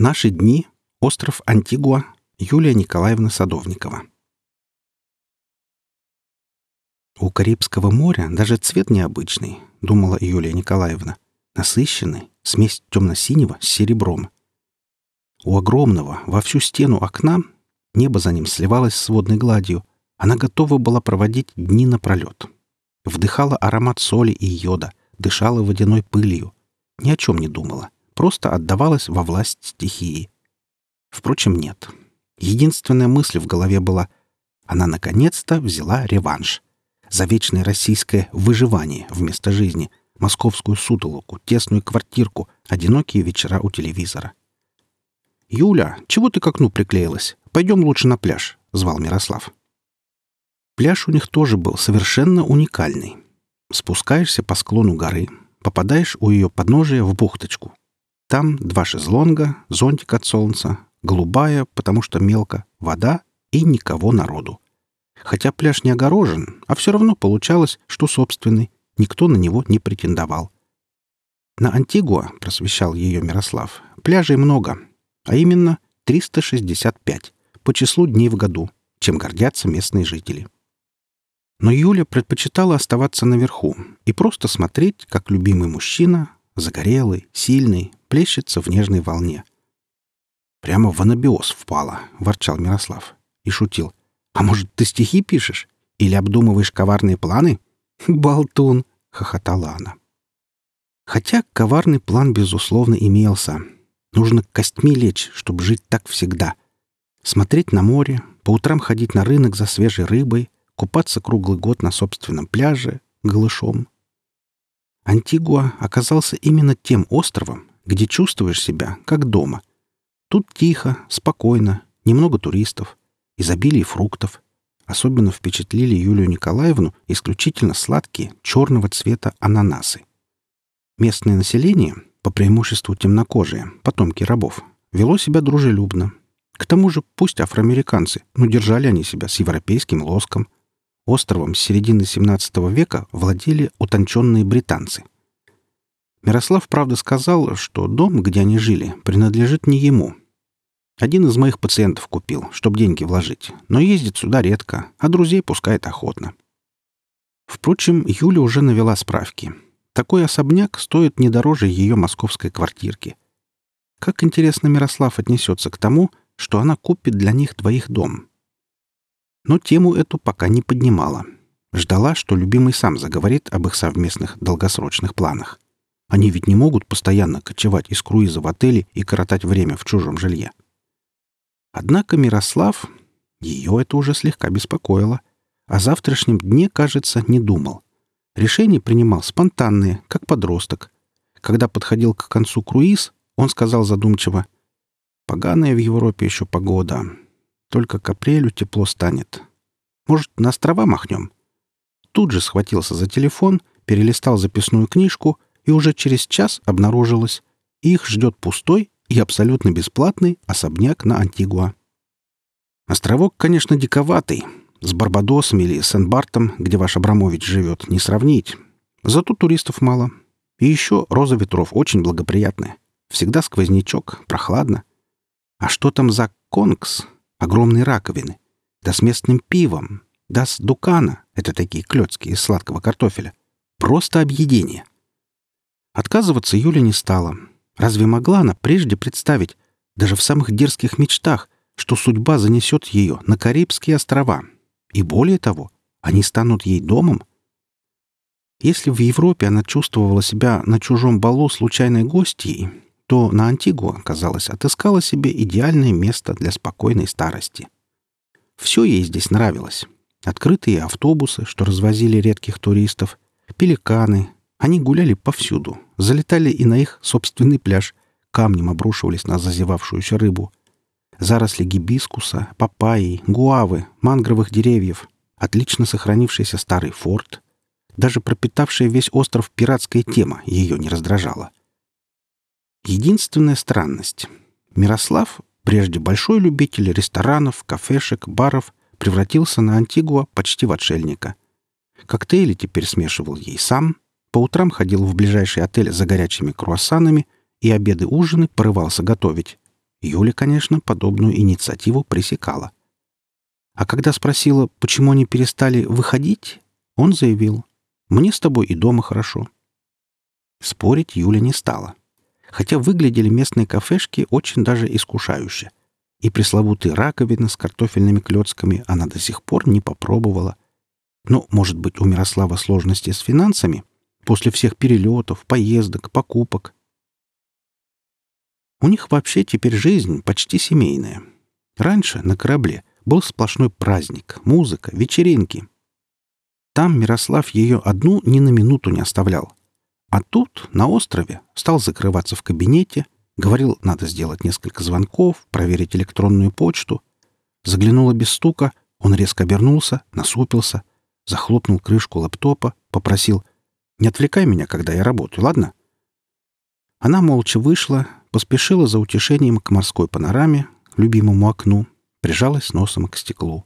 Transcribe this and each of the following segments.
Наши дни. Остров Антигуа. Юлия Николаевна Садовникова. У Карибского моря даже цвет необычный, думала Юлия Николаевна. Насыщенный, смесь темно-синего с серебром. У огромного во всю стену окна небо за ним сливалось с водной гладью. Она готова была проводить дни напролет. Вдыхала аромат соли и йода, дышала водяной пылью. Ни о чем не думала, просто отдавалась во власть стихии. Впрочем, нет. Единственная мысль в голове была — она наконец-то взяла реванш. За вечное российское выживание вместо жизни, московскую сутолоку, тесную квартирку, одинокие вечера у телевизора. «Юля, чего ты к окну приклеилась? Пойдем лучше на пляж», — звал Мирослав. Пляж у них тоже был совершенно уникальный. Спускаешься по склону горы, попадаешь у ее подножия в бухточку. Там два шезлонга, зонтик от солнца, голубая, потому что мелко, вода и никого народу. Хотя пляж не огорожен, а все равно получалось, что собственный, никто на него не претендовал. На Антигуа, просвещал ее Мирослав, пляжей много, а именно 365 по числу дней в году, чем гордятся местные жители. Но Юля предпочитала оставаться наверху и просто смотреть, как любимый мужчина, загорелый, сильный, плещется в нежной волне. «Прямо в анабиоз впала», — ворчал Мирослав и шутил. «А может, ты стихи пишешь? Или обдумываешь коварные планы?» «Болтун!» — хохотала она. Хотя коварный план, безусловно, имелся. Нужно костьми лечь, чтобы жить так всегда. Смотреть на море, по утрам ходить на рынок за свежей рыбой, купаться круглый год на собственном пляже, голышом. Антигуа оказался именно тем островом, где чувствуешь себя как дома. Тут тихо, спокойно, немного туристов, изобилие фруктов. Особенно впечатлили Юлию Николаевну исключительно сладкие, черного цвета ананасы. Местное население, по преимуществу темнокожие, потомки рабов, вело себя дружелюбно. К тому же пусть афроамериканцы, но держали они себя с европейским лоском – Островом с середины XVII века владели утонченные британцы. Мирослав, правда, сказал, что дом, где они жили, принадлежит не ему. Один из моих пациентов купил, чтобы деньги вложить, но ездит сюда редко, а друзей пускает охотно. Впрочем, Юля уже навела справки. Такой особняк стоит не дороже ее московской квартирки. Как интересно Мирослав отнесется к тому, что она купит для них двоих дом но тему эту пока не поднимала. Ждала, что любимый сам заговорит об их совместных долгосрочных планах. Они ведь не могут постоянно кочевать из круиза в отеле и коротать время в чужом жилье. Однако Мирослав, ее это уже слегка беспокоило, о завтрашнем дне, кажется, не думал. Решения принимал спонтанные, как подросток. Когда подходил к концу круиз, он сказал задумчиво, «Поганая в Европе еще погода. Только к апрелю тепло станет. Может, на острова махнем?» Тут же схватился за телефон, перелистал записную книжку, и уже через час обнаружилось, их ждет пустой и абсолютно бесплатный особняк на Антигуа. Островок, конечно, диковатый. С Барбадосом или Сен-Бартом, где ваш Абрамович живет, не сравнить. Зато туристов мало. И еще роза ветров очень благоприятная. Всегда сквознячок, прохладно. А что там за конкс? Огромные раковины, да с местным пивом, да с дукана, это такие клетки из сладкого картофеля. Просто объедение. Отказываться Юля не стала. Разве могла она прежде представить, даже в самых дерзких мечтах, что судьба занесет ее на Карибские острова? И более того, они станут ей домом? Если в Европе она чувствовала себя на чужом балу случайной гостьей, то на Антигуа, казалось, отыскала себе идеальное место для спокойной старости. Все ей здесь нравилось. Открытые автобусы, что развозили редких туристов, пеликаны. Они гуляли повсюду, залетали и на их собственный пляж, камнем обрушивались на зазевавшуюся рыбу. Заросли гибискуса, папайи, гуавы, мангровых деревьев, отлично сохранившийся старый форт. Даже пропитавшая весь остров пиратская тема ее не раздражала. Единственная странность. Мирослав, прежде большой любитель ресторанов, кафешек, баров, превратился на Антигуа почти в отшельника. Коктейли теперь смешивал ей сам, по утрам ходил в ближайший отель за горячими круассанами и обеды-ужины порывался готовить. Юля, конечно, подобную инициативу пресекала. А когда спросила, почему они перестали выходить, он заявил, «Мне с тобой и дома хорошо». Спорить Юля не стала, хотя выглядели местные кафешки очень даже искушающе. И пресловутые раковины с картофельными клетками она до сих пор не попробовала. Ну, может быть, у Мирослава сложности с финансами? После всех перелетов, поездок, покупок. У них вообще теперь жизнь почти семейная. Раньше на корабле был сплошной праздник, музыка, вечеринки. Там Мирослав ее одну ни на минуту не оставлял. А тут, на острове, стал закрываться в кабинете, говорил, надо сделать несколько звонков, проверить электронную почту. Заглянула без стука, он резко обернулся, насупился, захлопнул крышку лэптопа, попросил «Не отвлекай меня, когда я работаю, ладно?» Она молча вышла, поспешила за утешением к морской панораме, любимому окну, прижалась носом к стеклу.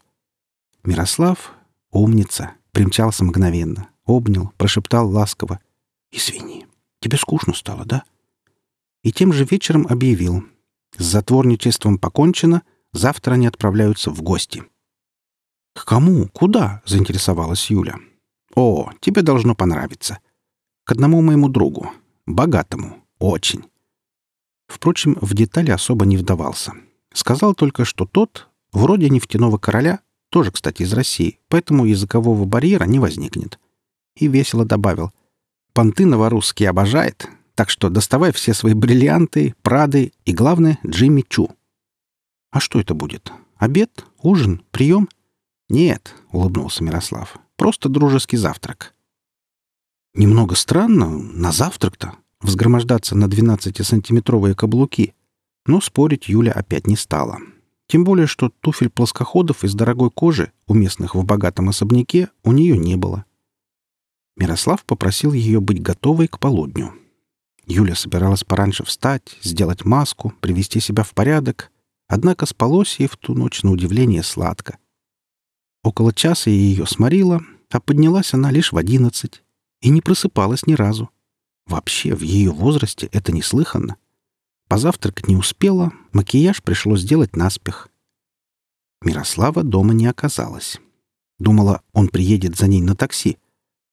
Мирослав, умница, примчался мгновенно, обнял, прошептал ласково. «Извини, тебе скучно стало, да?» И тем же вечером объявил. С затворничеством покончено, завтра они отправляются в гости. «К кому? Куда?» — заинтересовалась Юля. «О, тебе должно понравиться. К одному моему другу. Богатому. Очень». Впрочем, в детали особо не вдавался. Сказал только, что тот, вроде нефтяного короля, тоже, кстати, из России, поэтому языкового барьера не возникнет. И весело добавил. «Понты новорусские обожает, так что доставай все свои бриллианты, прады и, главное, Джимми Чу». «А что это будет? Обед? Ужин? Прием?» «Нет», — улыбнулся Мирослав. «Просто дружеский завтрак». «Немного странно. На завтрак-то. Взгромождаться на 12-сантиметровые каблуки. Но спорить Юля опять не стала. Тем более, что туфель плоскоходов из дорогой кожи, уместных в богатом особняке, у нее не было. Мирослав попросил ее быть готовой к полудню. Юля собиралась пораньше встать, сделать маску, привести себя в порядок, однако спалось ей в ту ночь на удивление сладко. Около часа ее сморило, а поднялась она лишь в одиннадцать и не просыпалась ни разу. Вообще, в ее возрасте это неслыханно. Позавтракать не успела, макияж пришлось сделать наспех. Мирослава дома не оказалась. Думала, он приедет за ней на такси.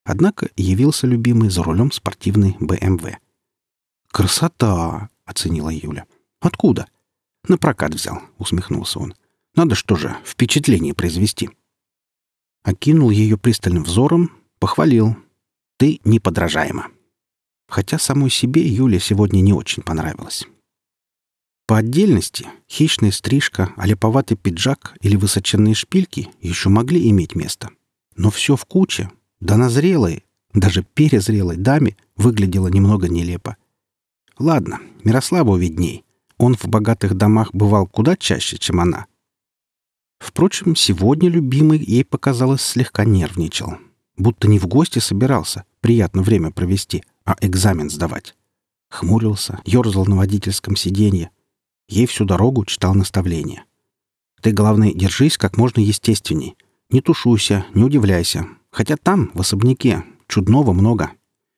Однако явился любимый за рулем спортивной БМВ. «Красота!» — оценила Юля. «Откуда?» «На прокат взял», — усмехнулся он. «Надо что же, впечатление произвести». Окинул ее пристальным взором, похвалил. «Ты неподражаема». Хотя самой себе Юля сегодня не очень понравилась. По отдельности хищная стрижка, олеповатый пиджак или высоченные шпильки еще могли иметь место. Но все в куче, да на зрелой, даже перезрелой даме выглядело немного нелепо. Ладно, Мирославу видней. Он в богатых домах бывал куда чаще, чем она. Впрочем, сегодня любимый ей показалось слегка нервничал. Будто не в гости собирался приятно время провести, а экзамен сдавать. Хмурился, ерзал на водительском сиденье, Ей всю дорогу читал наставления. «Ты, главное, держись как можно естественней. Не тушуйся, не удивляйся. Хотя там, в особняке, чудного много.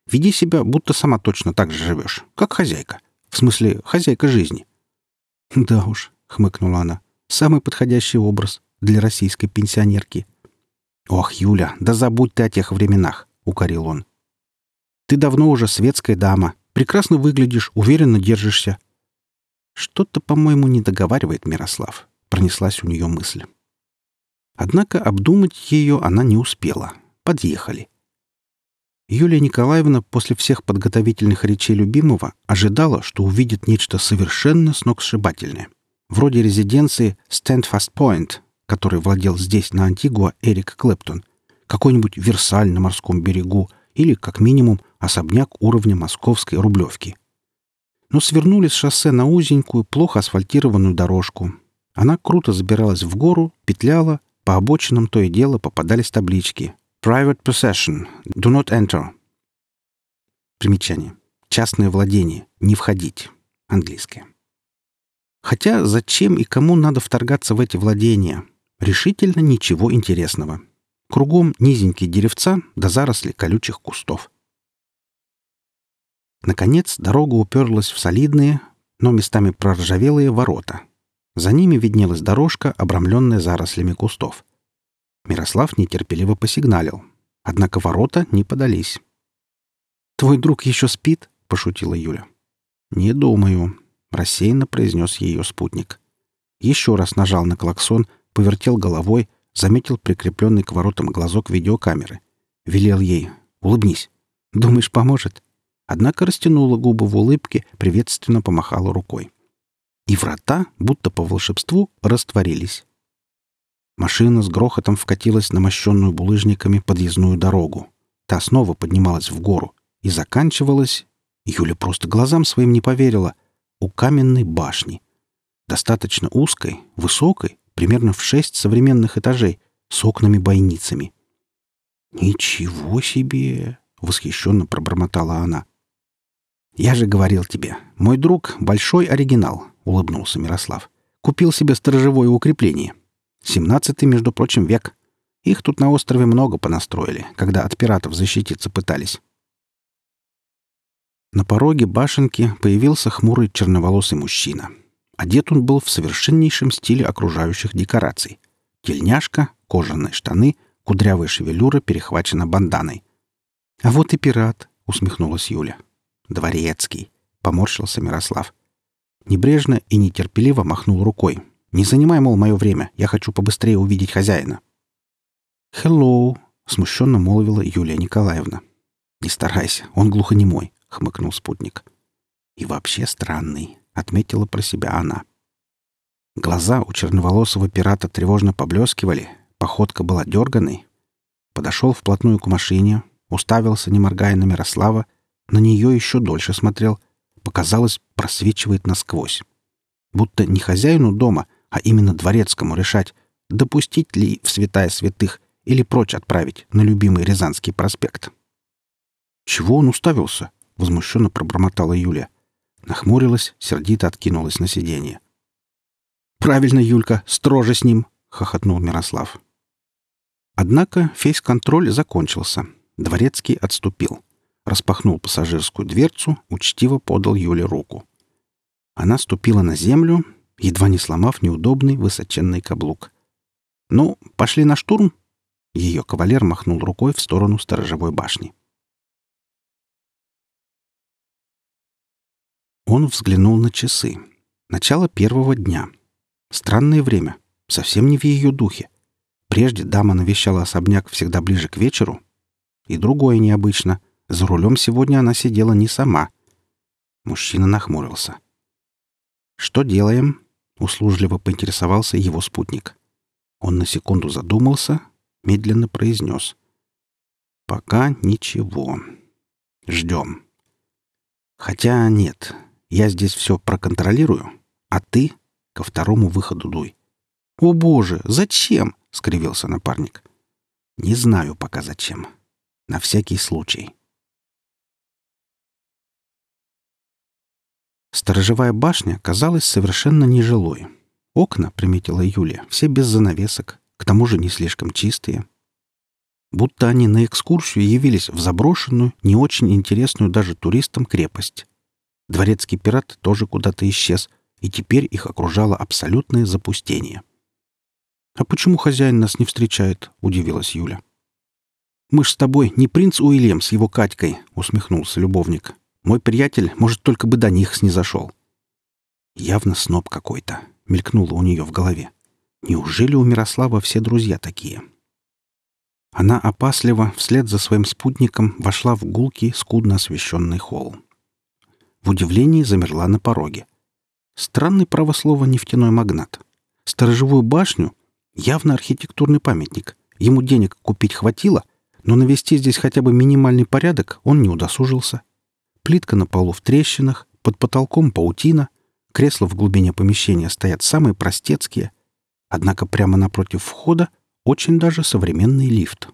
Веди себя, будто сама точно так же живешь, как хозяйка. В смысле, хозяйка жизни». «Да уж», — хмыкнула она, — «самый подходящий образ для российской пенсионерки». «Ох, Юля, да забудь ты о тех временах», — укорил он. «Ты давно уже светская дама, прекрасно выглядишь, уверенно держишься, «Что-то, по-моему, не договаривает Мирослав», — пронеслась у нее мысль. Однако обдумать ее она не успела. Подъехали. Юлия Николаевна после всех подготовительных речей любимого ожидала, что увидит нечто совершенно сногсшибательное. Вроде резиденции Standfast Point, которой владел здесь, на Антигуа, Эрик Клэптон, какой-нибудь Версаль на морском берегу или, как минимум, особняк уровня московской Рублевки но свернули с шоссе на узенькую, плохо асфальтированную дорожку. Она круто забиралась в гору, петляла, по обочинам то и дело попадались таблички «Private possession. Do not enter». Примечание. Частное владение. Не входить. Английское. Хотя зачем и кому надо вторгаться в эти владения? Решительно ничего интересного. Кругом низенькие деревца да заросли колючих кустов. Наконец дорога уперлась в солидные, но местами проржавелые ворота. За ними виднелась дорожка, обрамленная зарослями кустов. Мирослав нетерпеливо посигналил. Однако ворота не подались. «Твой друг еще спит?» — пошутила Юля. «Не думаю», — рассеянно произнес ее спутник. Еще раз нажал на клаксон, повертел головой, заметил прикрепленный к воротам глазок видеокамеры. Велел ей «Улыбнись. Думаешь, поможет?» Однако растянула губы в улыбке, приветственно помахала рукой. И врата, будто по волшебству, растворились. Машина с грохотом вкатилась на мощенную булыжниками подъездную дорогу. Та снова поднималась в гору и заканчивалась... Юля просто глазам своим не поверила. У каменной башни. Достаточно узкой, высокой, примерно в шесть современных этажей, с окнами-бойницами. «Ничего себе!» — восхищенно пробормотала она. «Я же говорил тебе, мой друг — большой оригинал», — улыбнулся Мирослав. «Купил себе сторожевое укрепление. Семнадцатый, между прочим, век. Их тут на острове много понастроили, когда от пиратов защититься пытались». На пороге башенки появился хмурый черноволосый мужчина. Одет он был в совершеннейшем стиле окружающих декораций. Тельняшка, кожаные штаны, кудрявая шевелюра перехвачена банданой. «А вот и пират», — усмехнулась Юля. «Дворецкий», — поморщился Мирослав. Небрежно и нетерпеливо махнул рукой. «Не занимай, мол, мое время. Я хочу побыстрее увидеть хозяина». «Хеллоу», — смущенно молвила Юлия Николаевна. «Не старайся, он глухонемой хмыкнул спутник. И вообще странный, отметила про себя она. Глаза у черноволосого пирата тревожно поблескивали, походка была дерганой. Подошел вплотную к машине, уставился, не моргая на Мирослава, на нее еще дольше смотрел. Показалось, просвечивает насквозь. Будто не хозяину дома, а именно дворецкому решать, допустить ли в святая святых или прочь отправить на любимый Рязанский проспект. Чего он уставился? возмущенно пробормотала Юля. Нахмурилась, сердито откинулась на сиденье. «Правильно, Юлька, строже с ним!» — хохотнул Мирослав. Однако фейс-контроль закончился. Дворецкий отступил. Распахнул пассажирскую дверцу, учтиво подал Юле руку. Она ступила на землю, едва не сломав неудобный высоченный каблук. «Ну, пошли на штурм?» Ее кавалер махнул рукой в сторону сторожевой башни. Он взглянул на часы. Начало первого дня. Странное время. Совсем не в ее духе. Прежде дама навещала особняк всегда ближе к вечеру. И другое необычно. За рулем сегодня она сидела не сама. Мужчина нахмурился. «Что делаем?» — услужливо поинтересовался его спутник. Он на секунду задумался, медленно произнес. «Пока ничего. Ждем. Хотя нет, я здесь все проконтролирую, а ты ко второму выходу дуй. «О, Боже, зачем?» — скривился напарник. «Не знаю пока зачем. На всякий случай». Сторожевая башня казалась совершенно нежилой. Окна, приметила Юля, все без занавесок, к тому же не слишком чистые. Будто они на экскурсию явились в заброшенную, не очень интересную даже туристам крепость. Дворецкий пират тоже куда-то исчез, и теперь их окружало абсолютное запустение. «А почему хозяин нас не встречает?» — удивилась Юля. «Мы ж с тобой не принц Уильям с его Катькой», — усмехнулся любовник. «Мой приятель, может, только бы до них снизошел». «Явно сноб какой-то», — мелькнуло у нее в голове. «Неужели у Мирослава все друзья такие?» Она опасливо, вслед за своим спутником, вошла в гулкий, скудно освещенный холл в удивлении замерла на пороге. Странный правослово нефтяной магнат. Сторожевую башню — явно архитектурный памятник. Ему денег купить хватило, но навести здесь хотя бы минимальный порядок он не удосужился. Плитка на полу в трещинах, под потолком паутина, кресла в глубине помещения стоят самые простецкие, однако прямо напротив входа очень даже современный лифт.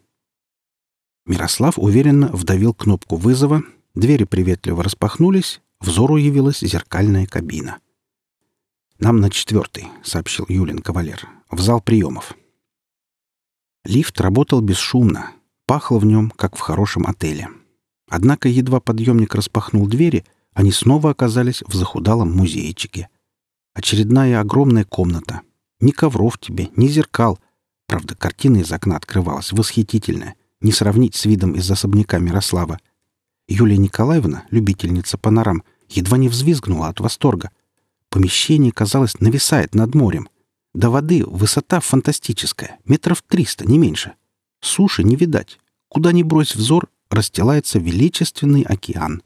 Мирослав уверенно вдавил кнопку вызова, двери приветливо распахнулись, взору явилась зеркальная кабина. «Нам на четвертый», — сообщил Юлин кавалер, — «в зал приемов». Лифт работал бесшумно, пахло в нем, как в хорошем отеле. Однако едва подъемник распахнул двери, они снова оказались в захудалом музейчике. Очередная огромная комната. Ни ковров тебе, ни зеркал. Правда, картина из окна открывалась восхитительная. Не сравнить с видом из особняка Мирослава. Юлия Николаевна, любительница панорам, едва не взвизгнула от восторга. Помещение, казалось, нависает над морем. До воды высота фантастическая, метров триста, не меньше. Суши не видать. Куда ни брось взор, расстилается величественный океан.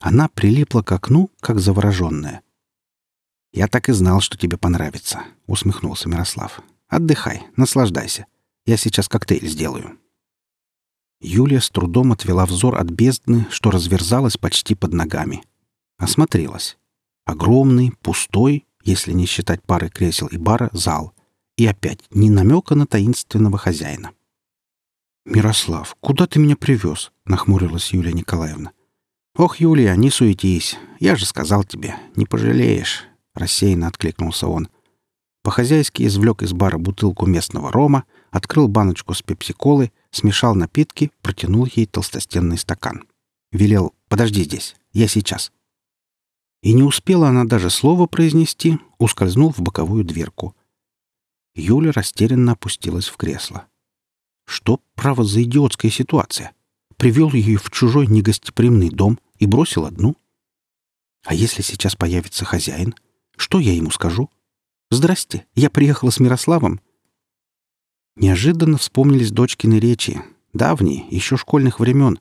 Она прилипла к окну, как завороженная. «Я так и знал, что тебе понравится», — усмехнулся Мирослав. «Отдыхай, наслаждайся. Я сейчас коктейль сделаю». Юлия с трудом отвела взор от бездны, что разверзалась почти под ногами. Осмотрелась. Огромный, пустой, если не считать пары кресел и бара, зал. И опять ни намека на таинственного хозяина. «Мирослав, куда ты меня привез?» — нахмурилась Юлия Николаевна. «Ох, Юлия, не суетись. Я же сказал тебе, не пожалеешь», — рассеянно откликнулся он. По-хозяйски извлек из бара бутылку местного рома, открыл баночку с пепси-колы, смешал напитки, протянул ей толстостенный стакан. Велел «Подожди здесь, я сейчас». И не успела она даже слова произнести, ускользнул в боковую дверку. Юля растерянно опустилась в кресло. Что, право, за идиотская ситуация? Привел ее в чужой негостеприимный дом и бросил одну? А если сейчас появится хозяин? Что я ему скажу? «Здрасте, я приехала с Мирославом». Неожиданно вспомнились дочкины речи, давние, еще школьных времен.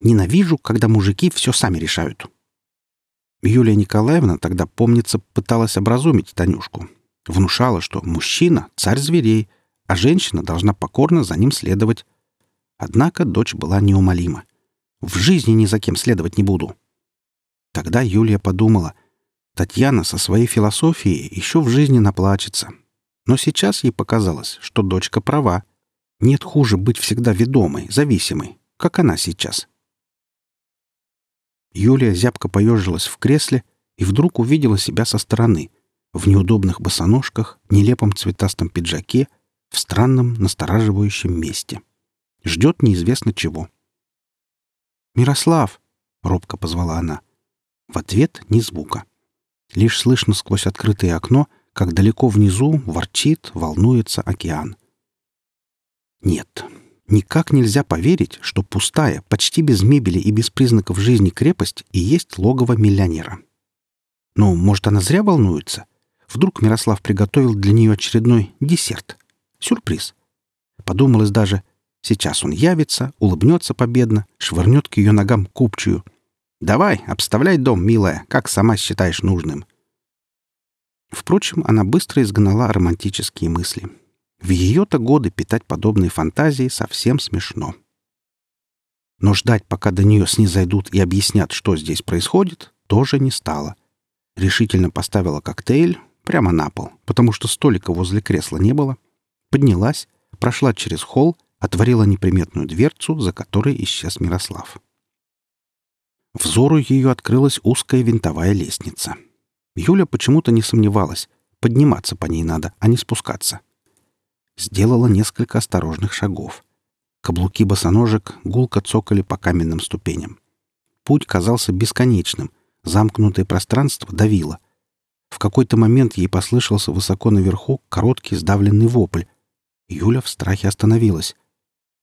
«Ненавижу, когда мужики все сами решают». Юлия Николаевна тогда, помнится, пыталась образумить Танюшку. Внушала, что мужчина — царь зверей — а женщина должна покорно за ним следовать. Однако дочь была неумолима. «В жизни ни за кем следовать не буду». Тогда Юлия подумала, Татьяна со своей философией еще в жизни наплачется. Но сейчас ей показалось, что дочка права. Нет хуже быть всегда ведомой, зависимой, как она сейчас. Юлия зябко поежилась в кресле и вдруг увидела себя со стороны, в неудобных босоножках, нелепом цветастом пиджаке — в странном, настораживающем месте. Ждет неизвестно чего. «Мирослав!» — робко позвала она. В ответ ни звука. Лишь слышно сквозь открытое окно, как далеко внизу ворчит, волнуется океан. Нет, никак нельзя поверить, что пустая, почти без мебели и без признаков жизни крепость и есть логово миллионера. Но, может, она зря волнуется? Вдруг Мирослав приготовил для нее очередной десерт? Сюрприз. Подумалось даже, сейчас он явится, улыбнется победно, швырнет к ее ногам купчую. «Давай, обставляй дом, милая, как сама считаешь нужным». Впрочем, она быстро изгнала романтические мысли. В ее-то годы питать подобные фантазии совсем смешно. Но ждать, пока до нее снизойдут и объяснят, что здесь происходит, тоже не стало. Решительно поставила коктейль прямо на пол, потому что столика возле кресла не было — поднялась, прошла через холл, отворила неприметную дверцу, за которой исчез Мирослав. Взору ее открылась узкая винтовая лестница. Юля почему-то не сомневалась. Подниматься по ней надо, а не спускаться. Сделала несколько осторожных шагов. Каблуки босоножек гулко цокали по каменным ступеням. Путь казался бесконечным. Замкнутое пространство давило. В какой-то момент ей послышался высоко наверху короткий сдавленный вопль, Юля в страхе остановилась.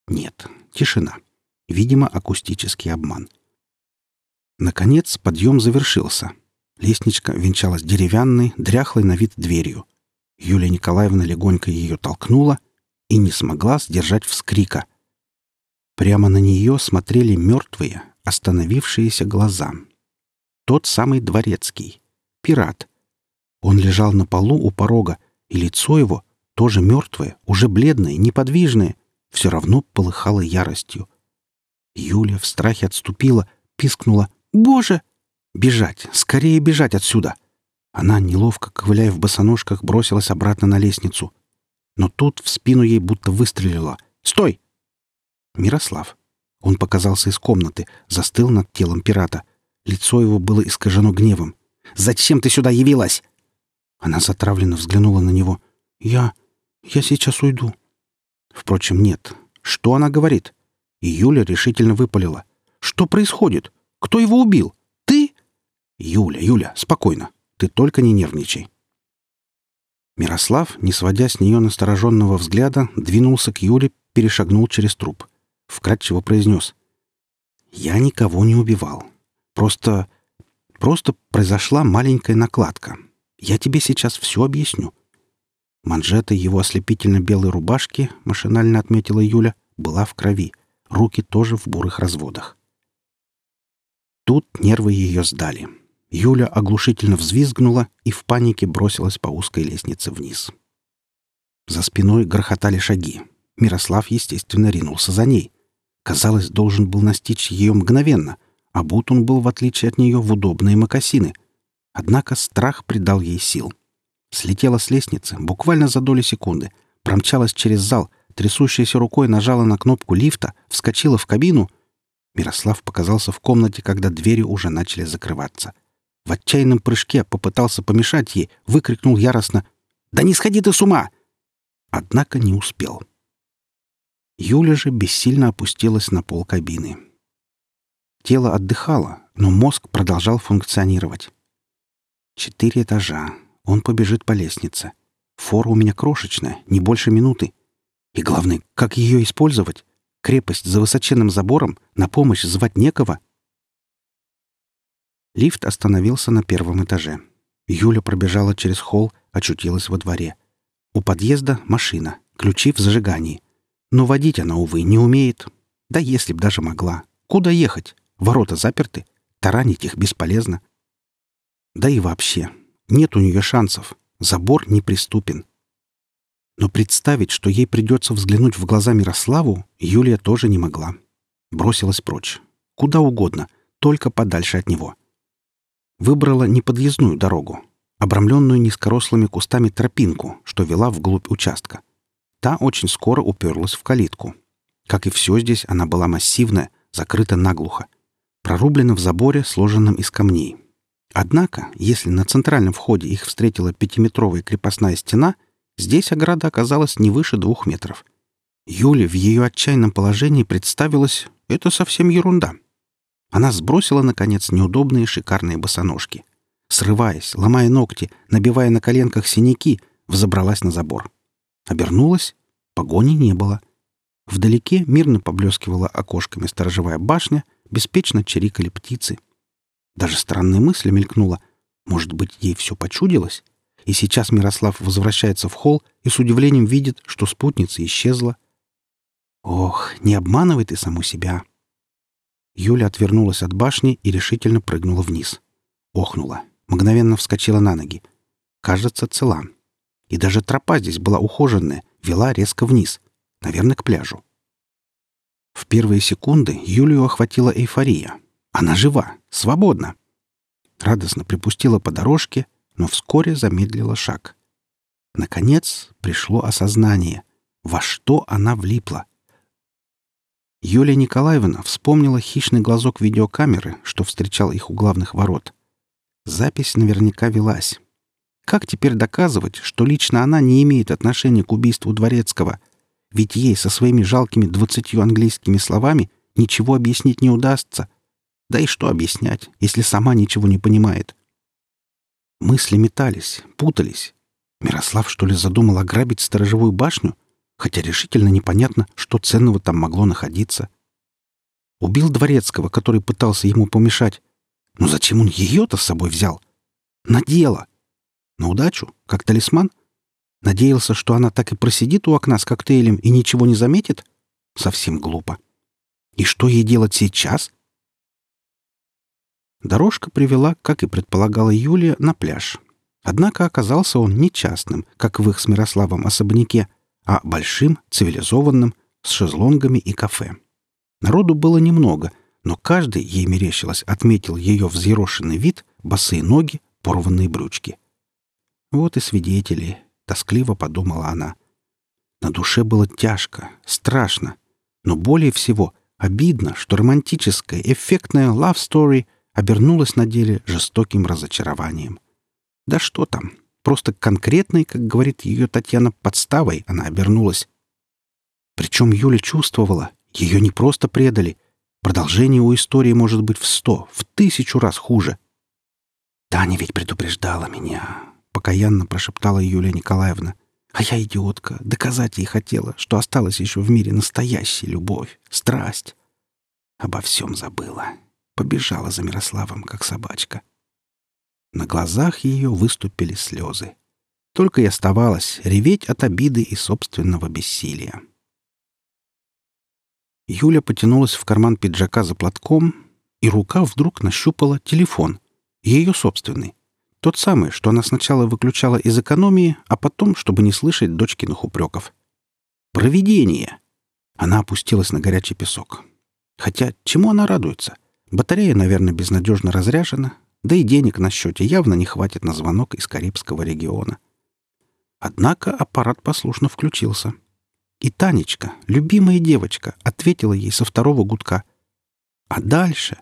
Нет, тишина. Видимо, акустический обман. Наконец подъем завершился. Лестничка венчалась деревянной, дряхлой на вид дверью. Юлия Николаевна легонько ее толкнула и не смогла сдержать вскрика. Прямо на нее смотрели мертвые, остановившиеся глаза. Тот самый дворецкий, пират. Он лежал на полу у порога, и лицо его тоже мертвое, уже бледное, неподвижное, все равно полыхало яростью. Юля в страхе отступила, пискнула «Боже!» «Бежать! Скорее бежать отсюда!» Она, неловко ковыляя в босоножках, бросилась обратно на лестницу. Но тут в спину ей будто выстрелила. «Стой!» Мирослав. Он показался из комнаты, застыл над телом пирата. Лицо его было искажено гневом. «Зачем ты сюда явилась?» Она затравленно взглянула на него. «Я... Я сейчас уйду». Впрочем, нет. Что она говорит? И Юля решительно выпалила. «Что происходит? Кто его убил? Ты? «Юля, Юля, спокойно. Ты только не нервничай». Мирослав, не сводя с нее настороженного взгляда, двинулся к Юле, перешагнул через труп. Вкратчиво произнес. «Я никого не убивал. Просто... просто произошла маленькая накладка. Я тебе сейчас все объясню». Манжета его ослепительно-белой рубашки, машинально отметила Юля, была в крови, руки тоже в бурых разводах. Тут нервы ее сдали. Юля оглушительно взвизгнула и в панике бросилась по узкой лестнице вниз. За спиной грохотали шаги. Мирослав, естественно, ринулся за ней. Казалось, должен был настичь ее мгновенно, а будто он был, в отличие от нее, в удобные мокасины. Однако страх придал ей сил. Слетела с лестницы буквально за доли секунды, промчалась через зал, трясущейся рукой нажала на кнопку лифта, вскочила в кабину — Мирослав показался в комнате, когда двери уже начали закрываться. В отчаянном прыжке попытался помешать ей, выкрикнул яростно «Да не сходи ты с ума!» Однако не успел. Юля же бессильно опустилась на пол кабины. Тело отдыхало, но мозг продолжал функционировать. Четыре этажа. Он побежит по лестнице. Фора у меня крошечная, не больше минуты. И главное, как ее использовать? Крепость за высоченным забором, на помощь звать некого. Лифт остановился на первом этаже. Юля пробежала через холл, очутилась во дворе. У подъезда машина, ключи в зажигании. Но водить она, увы, не умеет. Да если б даже могла. Куда ехать? Ворота заперты. Таранить их бесполезно. Да и вообще, нет у нее шансов. Забор неприступен. Но представить, что ей придется взглянуть в глаза Мирославу, Юлия тоже не могла. Бросилась прочь. Куда угодно, только подальше от него. Выбрала неподъездную дорогу, обрамленную низкорослыми кустами тропинку, что вела вглубь участка. Та очень скоро уперлась в калитку. Как и все здесь, она была массивная, закрыта наглухо. Прорублена в заборе, сложенном из камней. Однако, если на центральном входе их встретила пятиметровая крепостная стена — Здесь ограда оказалась не выше двух метров. Юле в ее отчаянном положении представилось это совсем ерунда. Она сбросила, наконец, неудобные шикарные босоножки. Срываясь, ломая ногти, набивая на коленках синяки, взобралась на забор. Обернулась — погони не было. Вдалеке мирно поблескивала окошками сторожевая башня, беспечно чирикали птицы. Даже странная мысль мелькнула. Может быть, ей все почудилось? И сейчас Мирослав возвращается в холл и с удивлением видит, что спутница исчезла. Ох, не обманывай ты саму себя. Юля отвернулась от башни и решительно прыгнула вниз. Охнула. Мгновенно вскочила на ноги. Кажется, цела. И даже тропа здесь была ухоженная, вела резко вниз. Наверное, к пляжу. В первые секунды Юлию охватила эйфория. Она жива, свободна. Радостно припустила по дорожке, но вскоре замедлила шаг. Наконец пришло осознание, во что она влипла. Юлия Николаевна вспомнила хищный глазок видеокамеры, что встречал их у главных ворот. Запись наверняка велась. Как теперь доказывать, что лично она не имеет отношения к убийству Дворецкого? Ведь ей со своими жалкими двадцатью английскими словами ничего объяснить не удастся. Да и что объяснять, если сама ничего не понимает? Мысли метались, путались. Мирослав, что ли, задумал ограбить сторожевую башню? Хотя решительно непонятно, что ценного там могло находиться. Убил Дворецкого, который пытался ему помешать. Но зачем он ее-то с собой взял? На дело. На удачу? Как талисман? Надеялся, что она так и просидит у окна с коктейлем и ничего не заметит? Совсем глупо. И что ей делать сейчас? Дорожка привела, как и предполагала Юлия, на пляж. Однако оказался он не частным, как в их с Мирославом особняке, а большим, цивилизованным, с шезлонгами и кафе. Народу было немного, но каждый, ей мерещилось, отметил ее взъерошенный вид, босые ноги, порванные брючки. «Вот и свидетели», — тоскливо подумала она. На душе было тяжко, страшно, но более всего обидно, что романтическая, эффектная love story — обернулось на деле жестоким разочарованием. Да что там, просто конкретной, как говорит ее Татьяна, подставой она обернулась. Причем Юля чувствовала, ее не просто предали. Продолжение у истории может быть в сто, в тысячу раз хуже. «Таня ведь предупреждала меня», — покаянно прошептала Юлия Николаевна. «А я, идиотка, доказать ей хотела, что осталась еще в мире настоящая любовь, страсть. Обо всем забыла. Побежала за Мирославом, как собачка. На глазах ее выступили слезы. Только и оставалось реветь от обиды и собственного бессилия. Юля потянулась в карман пиджака за платком, и рука вдруг нащупала телефон. Ее собственный. Тот самый, что она сначала выключала из экономии, а потом, чтобы не слышать дочкиных упреков. «Провидение!» Она опустилась на горячий песок. Хотя, чему она радуется? Батарея, наверное, безнадежно разряжена, да и денег на счете явно не хватит на звонок из Карибского региона. Однако аппарат послушно включился. И Танечка, любимая девочка, ответила ей со второго гудка. А дальше...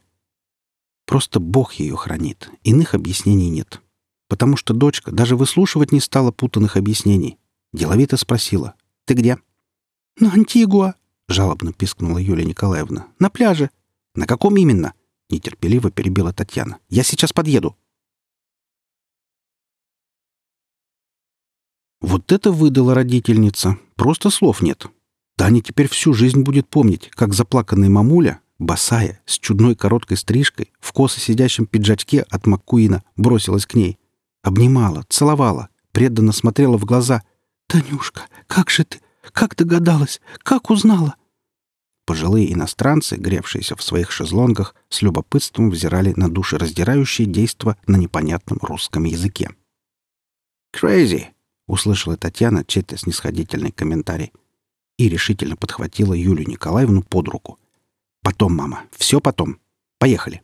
Просто Бог ее хранит. Иных объяснений нет. Потому что дочка даже выслушивать не стала путанных объяснений. Деловито спросила. «Ты где?» «На Антигуа», — жалобно пискнула Юлия Николаевна. «На пляже». «На каком именно?» — нетерпеливо перебила Татьяна. «Я сейчас подъеду». Вот это выдала родительница. Просто слов нет. Таня теперь всю жизнь будет помнить, как заплаканная мамуля, босая, с чудной короткой стрижкой, в косо сидящем пиджачке от Маккуина, бросилась к ней. Обнимала, целовала, преданно смотрела в глаза. «Танюшка, как же ты? Как догадалась? Как узнала?» Пожилые иностранцы, гревшиеся в своих шезлонгах, с любопытством взирали на душераздирающие действа на непонятном русском языке. «Crazy!» — услышала Татьяна чей-то снисходительный комментарий и решительно подхватила Юлию Николаевну под руку. «Потом, мама, все потом. Поехали!»